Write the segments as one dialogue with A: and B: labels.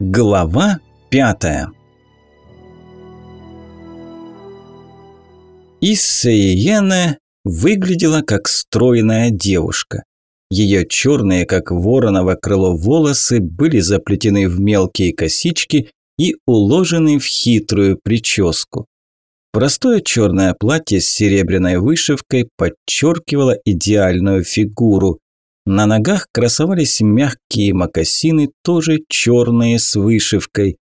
A: Глава пятая Иссеиене выглядела как стройная девушка. Ее черные, как вороново крыло, волосы были заплетены в мелкие косички и уложены в хитрую прическу. Простое черное платье с серебряной вышивкой подчеркивало идеальную фигуру. На ногах красовались мягкие мокасины, тоже черные с вышивкой.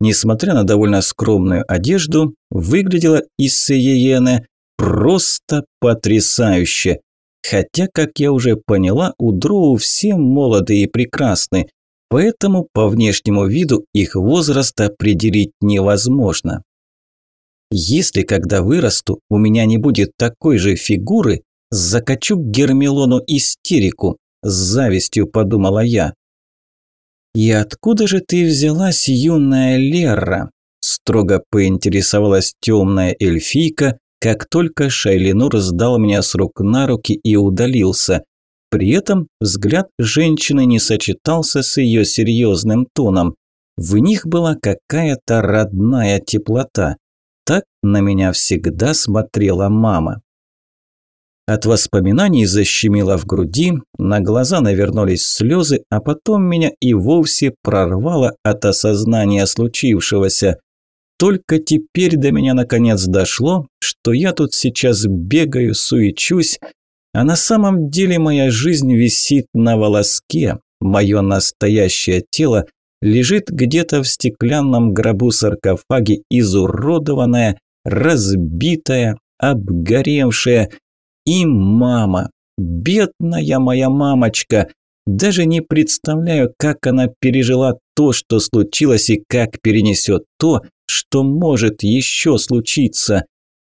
A: Несмотря на довольно скромную одежду, выглядела Иссеиене просто потрясающе. Хотя, как я уже поняла, у дроу все молоды и прекрасны, поэтому по внешнему виду их возраст определить невозможно. Если когда вырасту, у меня не будет такой же фигуры, закачу Гермелону истерику, с завистью подумала я. «И откуда же ты взялась, юная Лера?» строго поинтересовалась темная эльфийка, как только Шайлинур сдал меня с рук на руки и удалился. При этом взгляд женщины не сочетался с ее серьезным тоном. В них была какая-то родная теплота. Так на меня всегда смотрела мама. От воспоминаний защемило в груди, на глаза навернулись слезы, а потом меня и вовсе прорвало от осознания случившегося. Только теперь до меня наконец дошло, что я тут сейчас бегаю, суечусь, а на самом деле моя жизнь висит на волоске, мое настоящее тело лежит где-то в стеклянном гробу-саркофаге, изуродованное, разбитое, обгоревшее. И мама, бедная моя мамочка, даже не представляю, как она пережила то, что случилось, и как перенесет то, что может еще случиться.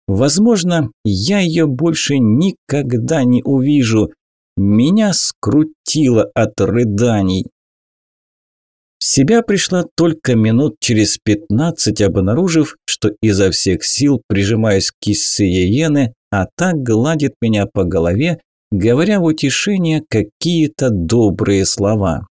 A: Возможно, я ее больше никогда не увижу. Меня скрутило от рыданий. В себя пришла только минут через пятнадцать, обнаружив, что изо всех сил прижимаюсь к Иены, а так гладит меня по голове, говоря в утешение какие-то добрые слова.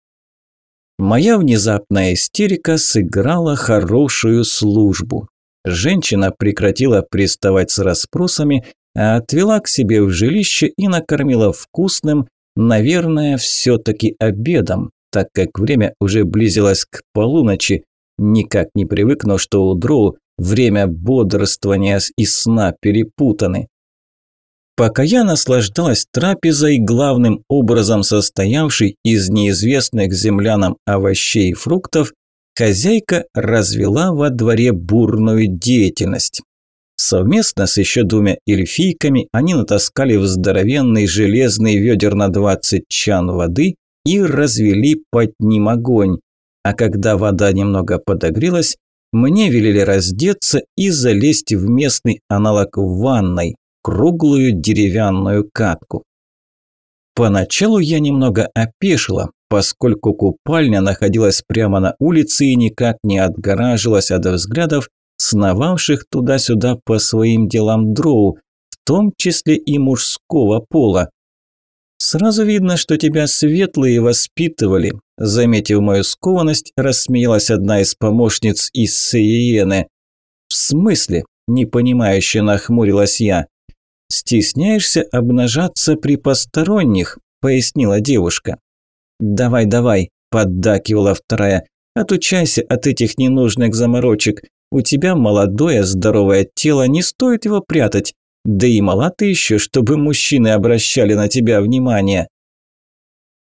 A: Моя внезапная истерика сыграла хорошую службу. Женщина прекратила приставать с расспросами, а отвела к себе в жилище и накормила вкусным, наверное, все-таки обедом, так как время уже близилось к полуночи. Никак не привыкну, что у дроу время бодрствования и сна перепутаны. Пока я наслаждалась трапезой, главным образом состоявшей из неизвестных землянам овощей и фруктов, хозяйка развела во дворе бурную деятельность. Совместно с еще двумя эльфийками они натаскали в здоровенный железный ведер на 20 чан воды и развели под ним огонь. А когда вода немного подогрелась, мне велели раздеться и залезть в местный аналог ванной, круглую деревянную катку. Поначалу я немного опешила, поскольку купальня находилась прямо на улице и никак не отгораживалась от взглядов сновавших туда-сюда по своим делам дроу, в том числе и мужского пола. «Сразу видно, что тебя светлые воспитывали», заметив мою скованность, рассмеялась одна из помощниц из Сеиены. «В смысле?» – непонимающе нахмурилась я. «Стесняешься обнажаться при посторонних», – пояснила девушка. «Давай, давай», – поддакивала вторая, – «отучайся от этих ненужных заморочек. У тебя молодое, здоровое тело, не стоит его прятать. Да и мала ты еще, чтобы мужчины обращали на тебя внимание».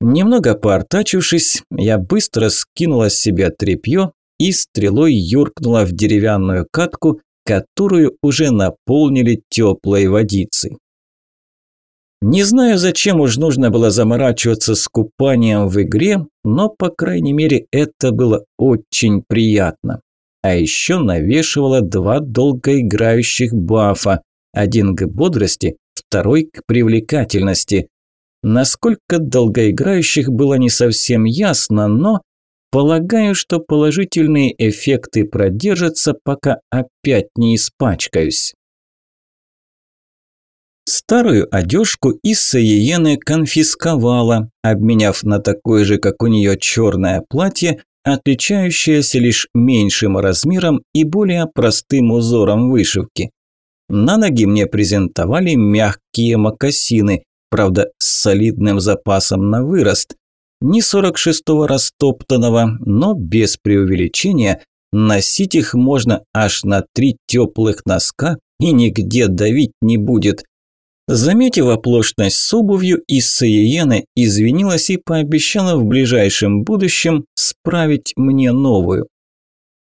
A: Немного поортачившись, я быстро скинула с себя тряпье и стрелой юркнула в деревянную катку, которую уже наполнили теплой водицей. Не знаю, зачем уж нужно было заморачиваться с купанием в игре, но, по крайней мере, это было очень приятно. А еще навешивало два долгоиграющих бафа. Один к бодрости, второй к привлекательности. Насколько долгоиграющих было не совсем ясно, но Полагаю, что положительные эффекты продержатся, пока опять не испачкаюсь. Старую одежку Исса Иены конфисковала, обменяв на такое же, как у нее, черное платье, отличающаяся лишь меньшим размером и более простым узором вышивки. На ноги мне презентовали мягкие мокасины, правда, с солидным запасом на вырост. Не 46-го растоптанного, но без преувеличения носить их можно аж на три теплых носка и нигде давить не будет. Заметив оплошность с обувью, Иссаиена извинилась и пообещала в ближайшем будущем справить мне новую.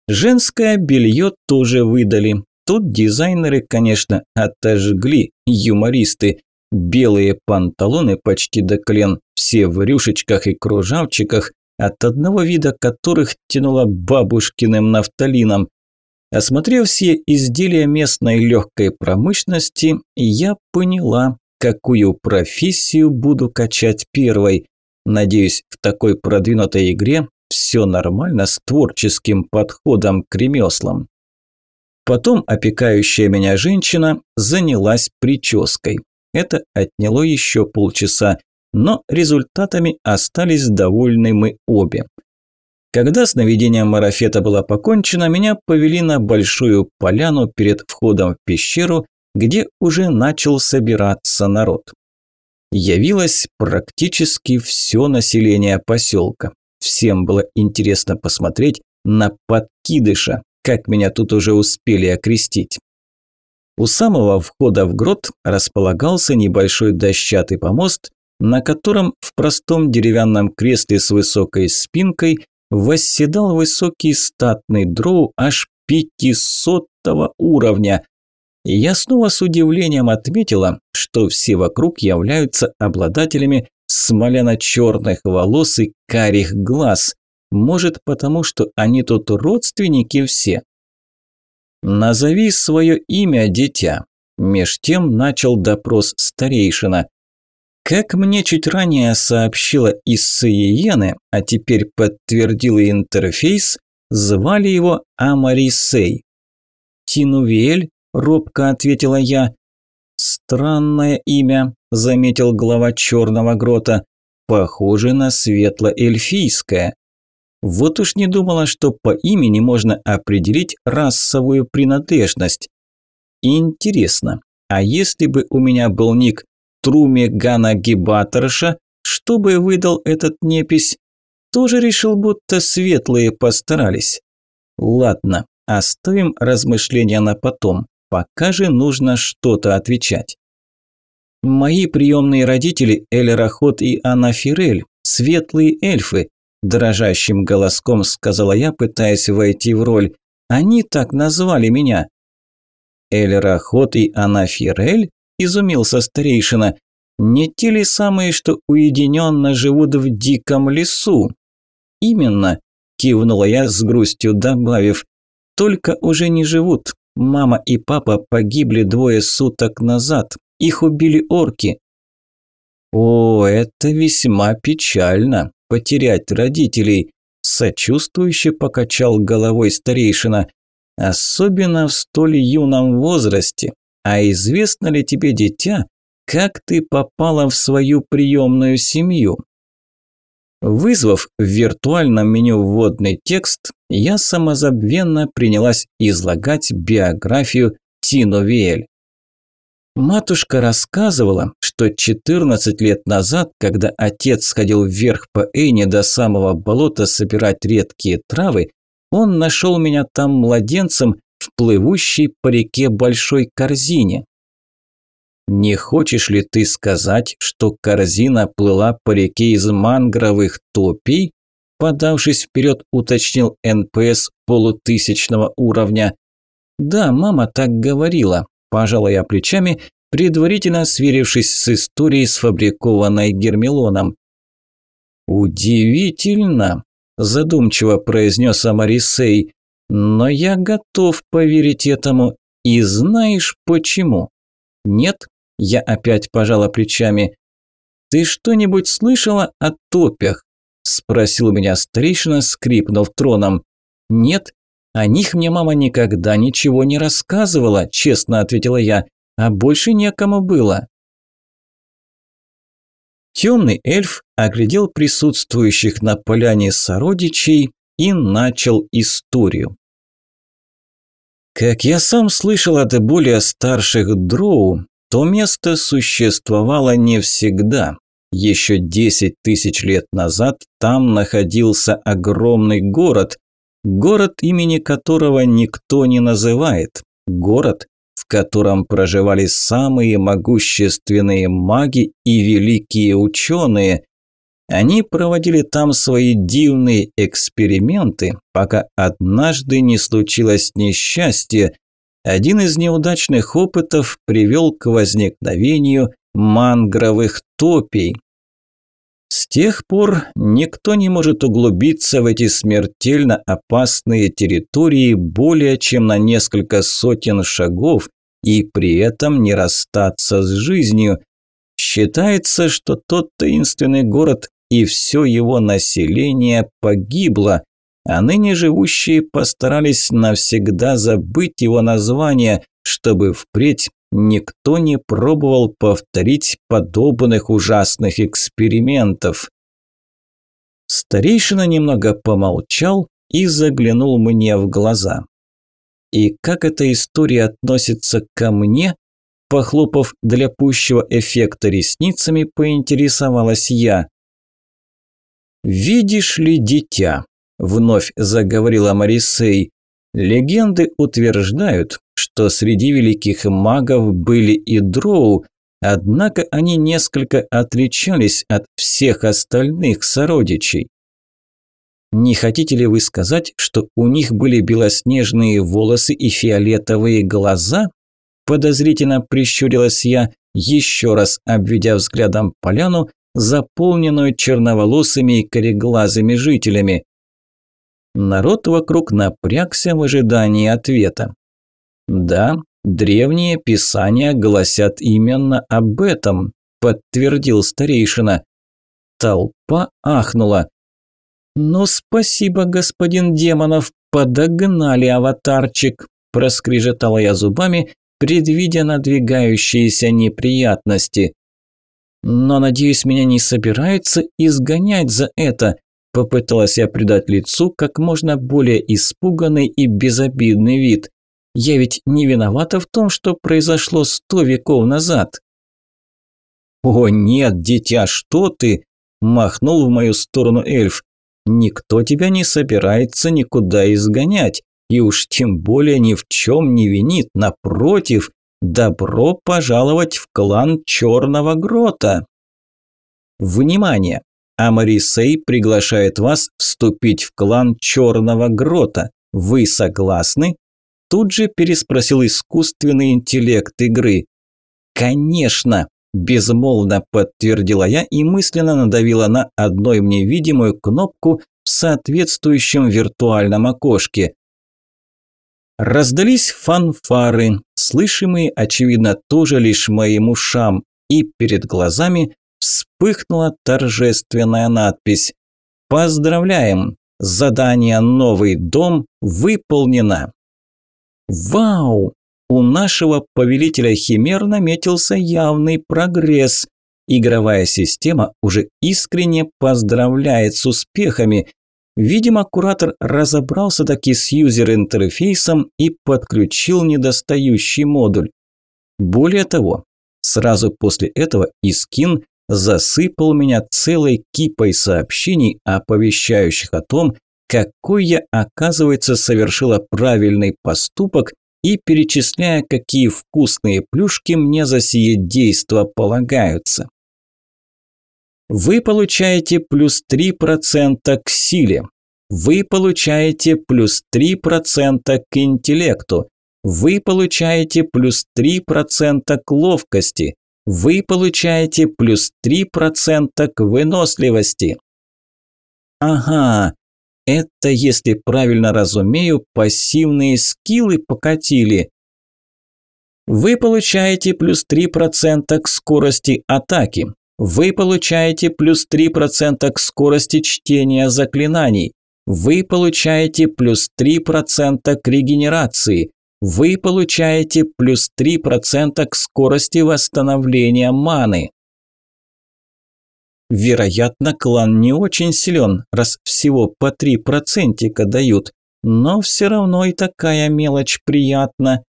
A: Женское белье тоже выдали. Тут дизайнеры, конечно, отожгли, юмористы. Белые панталоны почти до колен, все в рюшечках и кружавчиках, от одного вида которых тянуло бабушкиным нафталином. Осмотрев все изделия местной легкой промышленности, я поняла, какую профессию буду качать первой. Надеюсь, в такой продвинутой игре все нормально с творческим подходом к ремеслам. Потом опекающая меня женщина занялась прической. Это отняло еще полчаса, но результатами остались довольны мы обе. Когда с наведением марафета было покончено, меня повели на большую поляну перед входом в пещеру, где уже начал собираться народ. Явилось практически все население поселка. Всем было интересно посмотреть на подкидыша, как меня тут уже успели окрестить. У самого входа в грот располагался небольшой дощатый помост, на котором в простом деревянном кресле с высокой спинкой восседал высокий статный дроу аж пятисотого уровня. Я снова с удивлением отметила, что все вокруг являются обладателями смоляно-черных волос и карих глаз. Может, потому что они тут родственники все? «Назови свое имя, дитя», – меж тем начал допрос старейшина. Как мне чуть ранее сообщила Иссиене, а теперь подтвердил интерфейс, звали его Амарисей. «Тинувель?» – робко ответила я. «Странное имя», – заметил глава черного грота. «Похоже на светло-эльфийское». Вот уж не думала, что по имени можно определить расовую принадлежность. Интересно, а если бы у меня был ник Труме Гана Гибаторша, что бы выдал этот непись? Тоже решил, будто светлые постарались. Ладно, оставим размышления на потом, пока же нужно что-то отвечать. Мои приемные родители Эльрахот и Анафирель, светлые эльфы, дрожащим голоском сказала я, пытаясь войти в роль. Они так назвали меня. Эльрахот и Анафирель? изумился старейшина. Не те ли самые, что уединенно живут в диком лесу? Именно, кивнула я с грустью, добавив. Только уже не живут. Мама и папа погибли двое суток назад. Их убили орки. О, это весьма печально, потерять родителей. Сочувствующе покачал головой старейшина. Особенно в столь юном возрасте. А известно ли тебе, дитя, как ты попала в свою приемную семью? Вызвав в виртуальном меню вводный текст, я самозабвенно принялась излагать биографию Тино Виэль. Матушка рассказывала, что 14 лет назад, когда отец сходил вверх по Эйне до самого болота собирать редкие травы, он нашел меня там младенцем в плывущей по реке большой корзине. Не хочешь ли ты сказать, что корзина плыла по реке из мангровых топий? Подавшись вперед, уточнил НПС полутысячного уровня. Да, мама так говорила, пожала я плечами, предварительно сверившись с историей, сфабрикованной Гермелоном. «Удивительно», – задумчиво произнес Амарисей. Но я готов поверить этому. И знаешь почему? Нет? Я опять пожала плечами. Ты что-нибудь слышала о топях? Спросил меня старейшина, скрипнув троном. Нет, о них мне мама никогда ничего не рассказывала, честно ответила я, а больше некому было. Темный эльф оглядел присутствующих на поляне сородичей и начал историю. Как я сам слышал от более старших дроу, то место существовало не всегда. Еще 10 тысяч лет назад там находился огромный город, город имени которого никто не называет, город, в котором проживали самые могущественные маги и великие ученые. Они проводили там свои дивные эксперименты, пока однажды не случилось несчастье. Один из неудачных опытов привел к возникновению мангровых топий. С тех пор никто не может углубиться в эти смертельно опасные территории более чем на несколько сотен шагов и при этом не расстаться с жизнью. Считается, что тот таинственный город и все его население погибло, а ныне живущие постарались навсегда забыть его название, чтобы впредь никто не пробовал повторить подобных ужасных экспериментов. Старейшина немного помолчал и заглянул мне в глаза. И как эта история относится ко мне? Похлопав для пущего эффекта ресницами, поинтересовалась я. «Видишь ли, дитя?» – вновь заговорила Марисей. «Легенды утверждают, что среди великих магов были и дроу, однако они несколько отличались от всех остальных сородичей. Не хотите ли вы сказать, что у них были белоснежные волосы и фиолетовые глаза? Подозрительно прищурилась я, еще раз обведя взглядом поляну, заполненную черноволосыми и кореглазыми жителями. Народ вокруг напрягся в ожидании ответа. Да, древние писания гласят именно об этом, подтвердил старейшина. Толпа ахнула. «Ну, спасибо, господин Демонов, подогнали аватарчик», – проскрежетала я зубами, предвидя надвигающиеся неприятности. «Но, надеюсь, меня не собираются изгонять за это», – попыталась я придать лицу как можно более испуганный и безобидный вид. «Я ведь не виновата в том, что произошло сто веков назад». «О нет, дитя, что ты?» – махнул в мою сторону эльф. Никто тебя не собирается никуда изгонять, и уж тем более ни в чем не винит, напротив, добро пожаловать в клан Черного Грота. Внимание! Амарисей приглашает вас вступить в клан Черного Грота. Вы согласны? Тут же переспросил искусственный интеллект игры. Конечно, Безмолвно подтвердила я и мысленно надавила на одной мне видимую кнопку в соответствующем виртуальном окошке. Раздались фанфары, слышимые, очевидно, тоже лишь моим ушам, и перед глазами вспыхнула торжественная надпись «Поздравляем! Задание «Новый дом» выполнено!» Вау! У нашего повелителя Химер наметился явный прогресс. Игровая система уже искренне поздравляет с успехами. Видимо, куратор разобрался таки с юзер-интерфейсом и подключил недостающий модуль. Более того, сразу после этого Искин засыпал меня целой кипой сообщений, оповещающих о том, какой я, оказывается, совершила правильный поступок и перечисляя, какие вкусные плюшки мне за сие действо полагаются. Вы получаете плюс 3% к силе. Вы получаете плюс 3% к интеллекту. Вы получаете плюс 3% к ловкости. Вы получаете плюс 3% к выносливости. Ага, это, если правильно разумею, пассивные скиллы покатили. Вы получаете плюс 3% к скорости атаки. Вы получаете плюс 3% к скорости чтения заклинаний. Вы получаете плюс 3% к регенерации. Вы получаете плюс 3% к скорости восстановления маны. Вероятно, клан не очень силен, раз всего по три процентика дают, но все равно и такая мелочь приятна.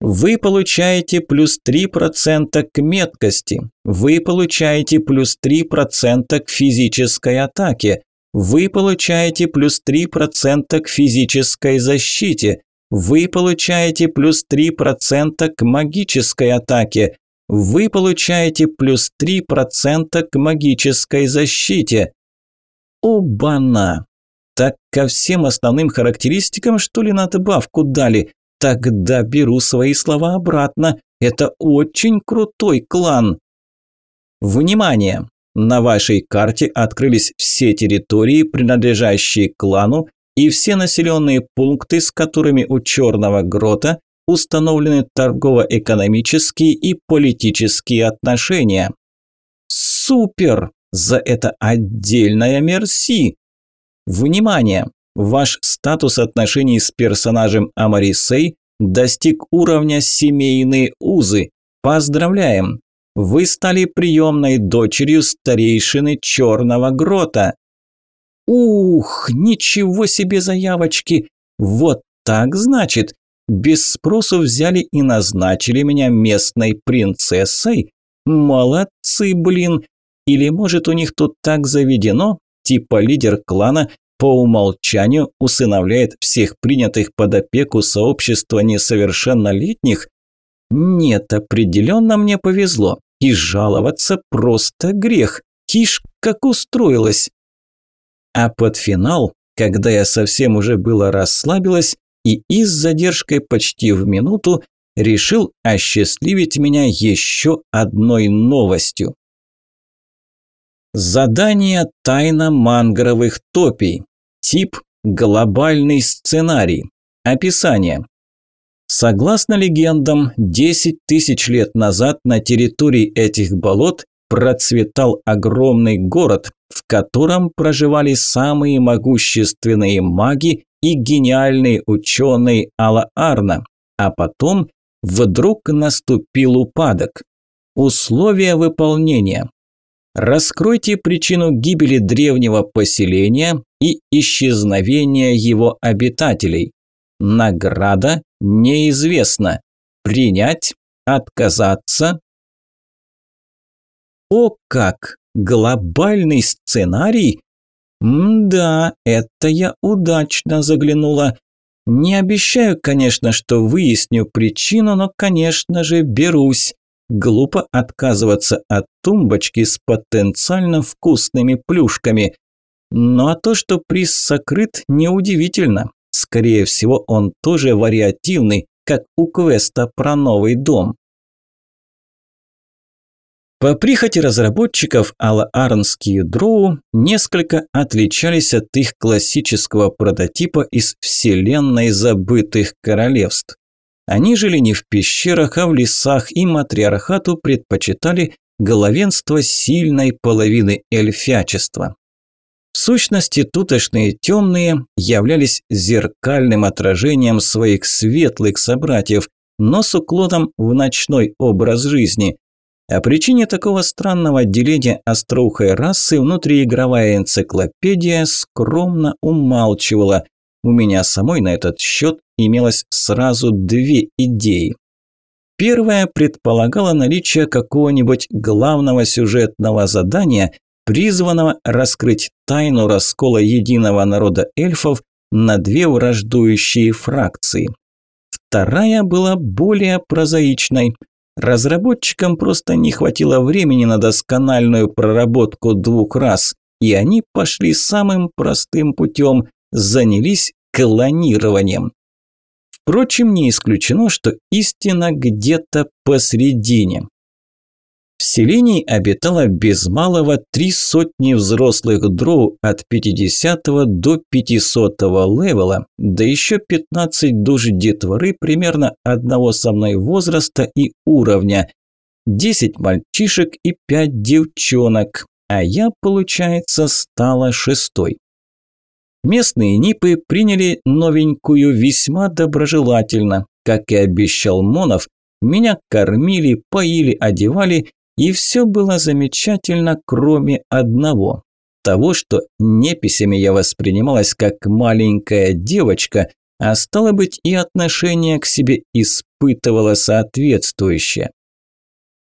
A: Вы получаете плюс 3% к меткости. Вы получаете плюс 3% к физической атаке. Вы получаете плюс 3% к физической защите. Вы получаете плюс 3% к магической атаке. Вы получаете плюс 3% к магической защите. Обана! Так ко всем основным характеристикам, что ли, на добавку дали? Тогда беру свои слова обратно. Это очень крутой клан. Внимание! На вашей карте открылись все территории, принадлежащие клану, и все населенные пункты, с которыми у Черного Грота установлены торгово-экономические и политические отношения. Супер! За это отдельная мерси! Внимание! Ваш статус отношений с персонажем Амарисей достиг уровня «семейные узы». Поздравляем! Вы стали приемной дочерью старейшины Черного Грота. Ух, ничего себе заявочки! Вот так значит. Без спросу взяли и назначили меня местной принцессой? Молодцы, блин! Или может у них тут так заведено, типа лидер клана по умолчанию усыновляет всех принятых под опеку сообщества несовершеннолетних? Нет, определенно мне повезло. И жаловаться просто грех. Тишь, как устроилась. А под финал, когда я совсем уже было расслабилась и и с задержкой почти в минуту решил осчастливить меня еще одной новостью. Задание «Тайна мангровых топий». Тип – глобальный сценарий. Описание. Согласно легендам, 10 тысяч лет назад на территории этих болот процветал огромный город, в котором проживали самые могущественные маги и гениальные ученые Алла-Арна. А потом вдруг наступил упадок. Условия выполнения. Раскройте причину гибели древнего поселения и исчезновения его обитателей. Награда неизвестна. Принять, отказаться. О как! Глобальный сценарий? М-да, это я удачно заглянула. Не обещаю, конечно, что выясню причину, но, конечно же, берусь. Глупо отказываться от тумбочки с потенциально вкусными плюшками. Ну а то, что приз сокрыт, неудивительно. Скорее всего, он тоже вариативный, как у квеста про новый дом. По прихоти разработчиков Алла-Арнские дроу несколько отличались от их классического прототипа из вселенной забытых королевств. Они жили не в пещерах, а в лесах, и матриархату предпочитали главенство сильной половины эльфячества. В сущности, тутошные темные являлись зеркальным отражением своих светлых собратьев, но с уклоном в ночной образ жизни. О причине такого странного отделения остроухой расы внутриигровая энциклопедия скромно умалчивала. У меня самой на этот счет имелось сразу две идеи. Первая предполагала наличие какого-нибудь главного сюжетного задания, призванного раскрыть тайну раскола единого народа эльфов на две враждующие фракции. Вторая была более прозаичной. Разработчикам просто не хватило времени на доскональную проработку двух раз, и они пошли самым простым путем – занялись клонированием. Впрочем, не исключено, что истина где-то посредине. В селении обитало без малого три сотни взрослых дроу от 50 до 500 левела, да еще 15 душ детворы примерно одного со мной возраста и уровня, 10 мальчишек и 5 девчонок, а я, получается, стала шестой. Местные нипы приняли новенькую весьма доброжелательно. Как и обещал Монов, меня кормили, поили, одевали И все было замечательно, кроме одного. Того, что неписями я воспринималась как маленькая девочка, а стало быть и отношение к себе испытывала соответствующее.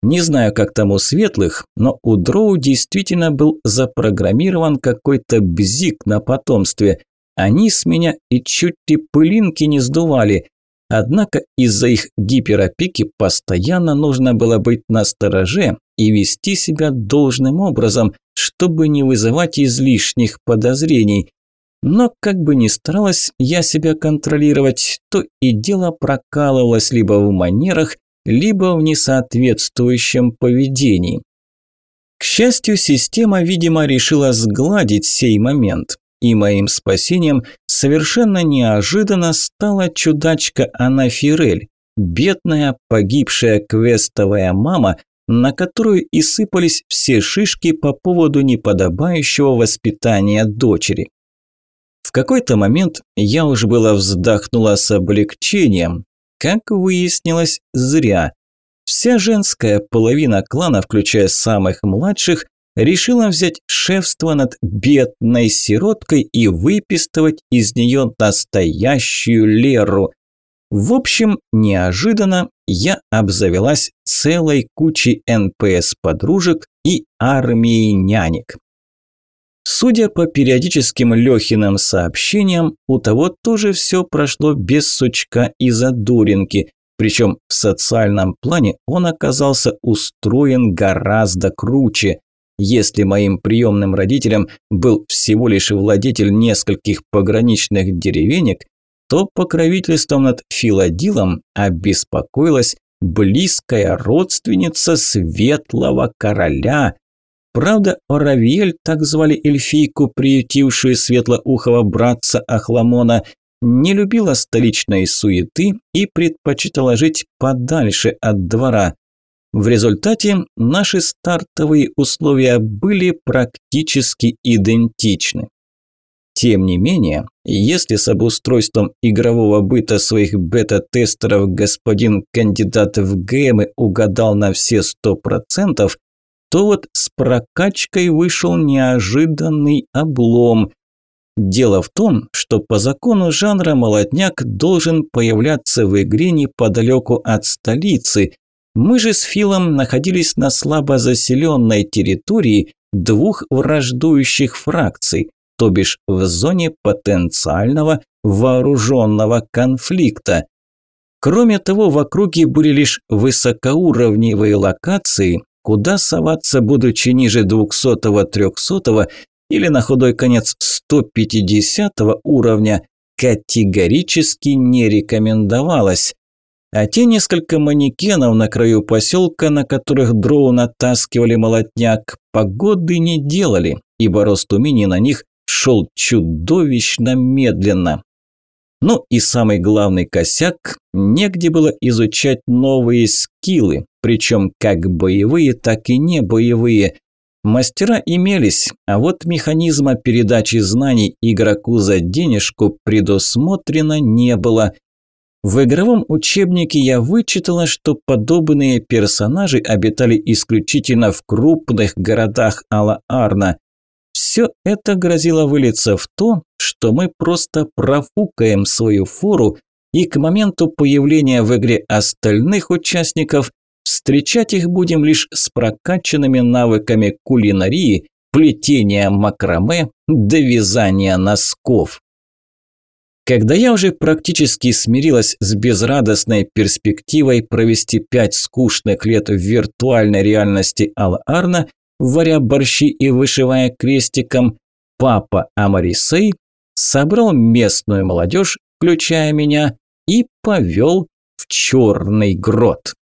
A: Не знаю, как там у светлых, но у дроу действительно был запрограммирован какой-то бзик на потомстве. Они с меня и чуть ли пылинки не сдували. Однако из-за их гиперопеки постоянно нужно было быть настороже и вести себя должным образом, чтобы не вызывать излишних подозрений. Но как бы ни старалась я себя контролировать, то и дело прокалывалось либо в манерах, либо в несоответствующем поведении. К счастью, система, видимо, решила сгладить сей момент, и моим спасением совершенно неожиданно стала чудачка Анафирель, бедная погибшая квестовая мама, на которую и сыпались все шишки по поводу неподобающего воспитания дочери. В какой-то момент я уж было вздохнула с облегчением. Как выяснилось, зря. Вся женская половина клана, включая самых младших, решила взять шефство над бедной сироткой и выпистывать из нее настоящую Леру. В общем, неожиданно я обзавелась целой кучей НПС-подружек и армией нянек. Судя по периодическим Лехиным сообщениям, у того тоже все прошло без сучка и задуринки, причем в социальном плане он оказался устроен гораздо круче. Если моим приемным родителям был всего лишь владетель нескольких пограничных деревенек, то покровительством над Филадилом обеспокоилась близкая родственница светлого короля, Правда, Оравиэль, так звали эльфийку, приютившую светлоухого братца Ахламона, не любила столичной суеты и предпочитала жить подальше от двора. В результате наши стартовые условия были практически идентичны. Тем не менее, если с обустройством игрового быта своих бета-тестеров господин кандидат в ГМы угадал на все сто процентов, то вот с прокачкой вышел неожиданный облом. Дело в том, что по закону жанра молодняк должен появляться в игре неподалеку от столицы. Мы же с Филом находились на слабо заселенной территории двух враждующих фракций, то бишь в зоне потенциального вооруженного конфликта. Кроме того, в округе были лишь высокоуровневые локации, Куда соваться, будучи ниже 200-300 или на худой конец 150 уровня, категорически не рекомендовалось. А те несколько манекенов на краю поселка, на которых дроу натаскивали молотняк, погоды не делали, ибо рост умений на них шел чудовищно медленно. Ну и самый главный косяк – негде было изучать новые скиллы, причем как боевые, так и не боевые. Мастера имелись, а вот механизма передачи знаний игроку за денежку предусмотрено не было. В игровом учебнике я вычитала, что подобные персонажи обитали исключительно в крупных городах Алла-Арна. Все это грозило вылиться в то, что мы просто профукаем свою фору, и к моменту появления в игре остальных участников встречать их будем лишь с прокачанными навыками кулинарии, плетения макраме, до вязания носков. Когда я уже практически смирилась с безрадостной перспективой провести пять скучных лет в виртуальной реальности Ал-Арна, варя борщи и вышивая крестиком, папа Амарисей собрал местную молодежь, включая меня, и повел в черный грот.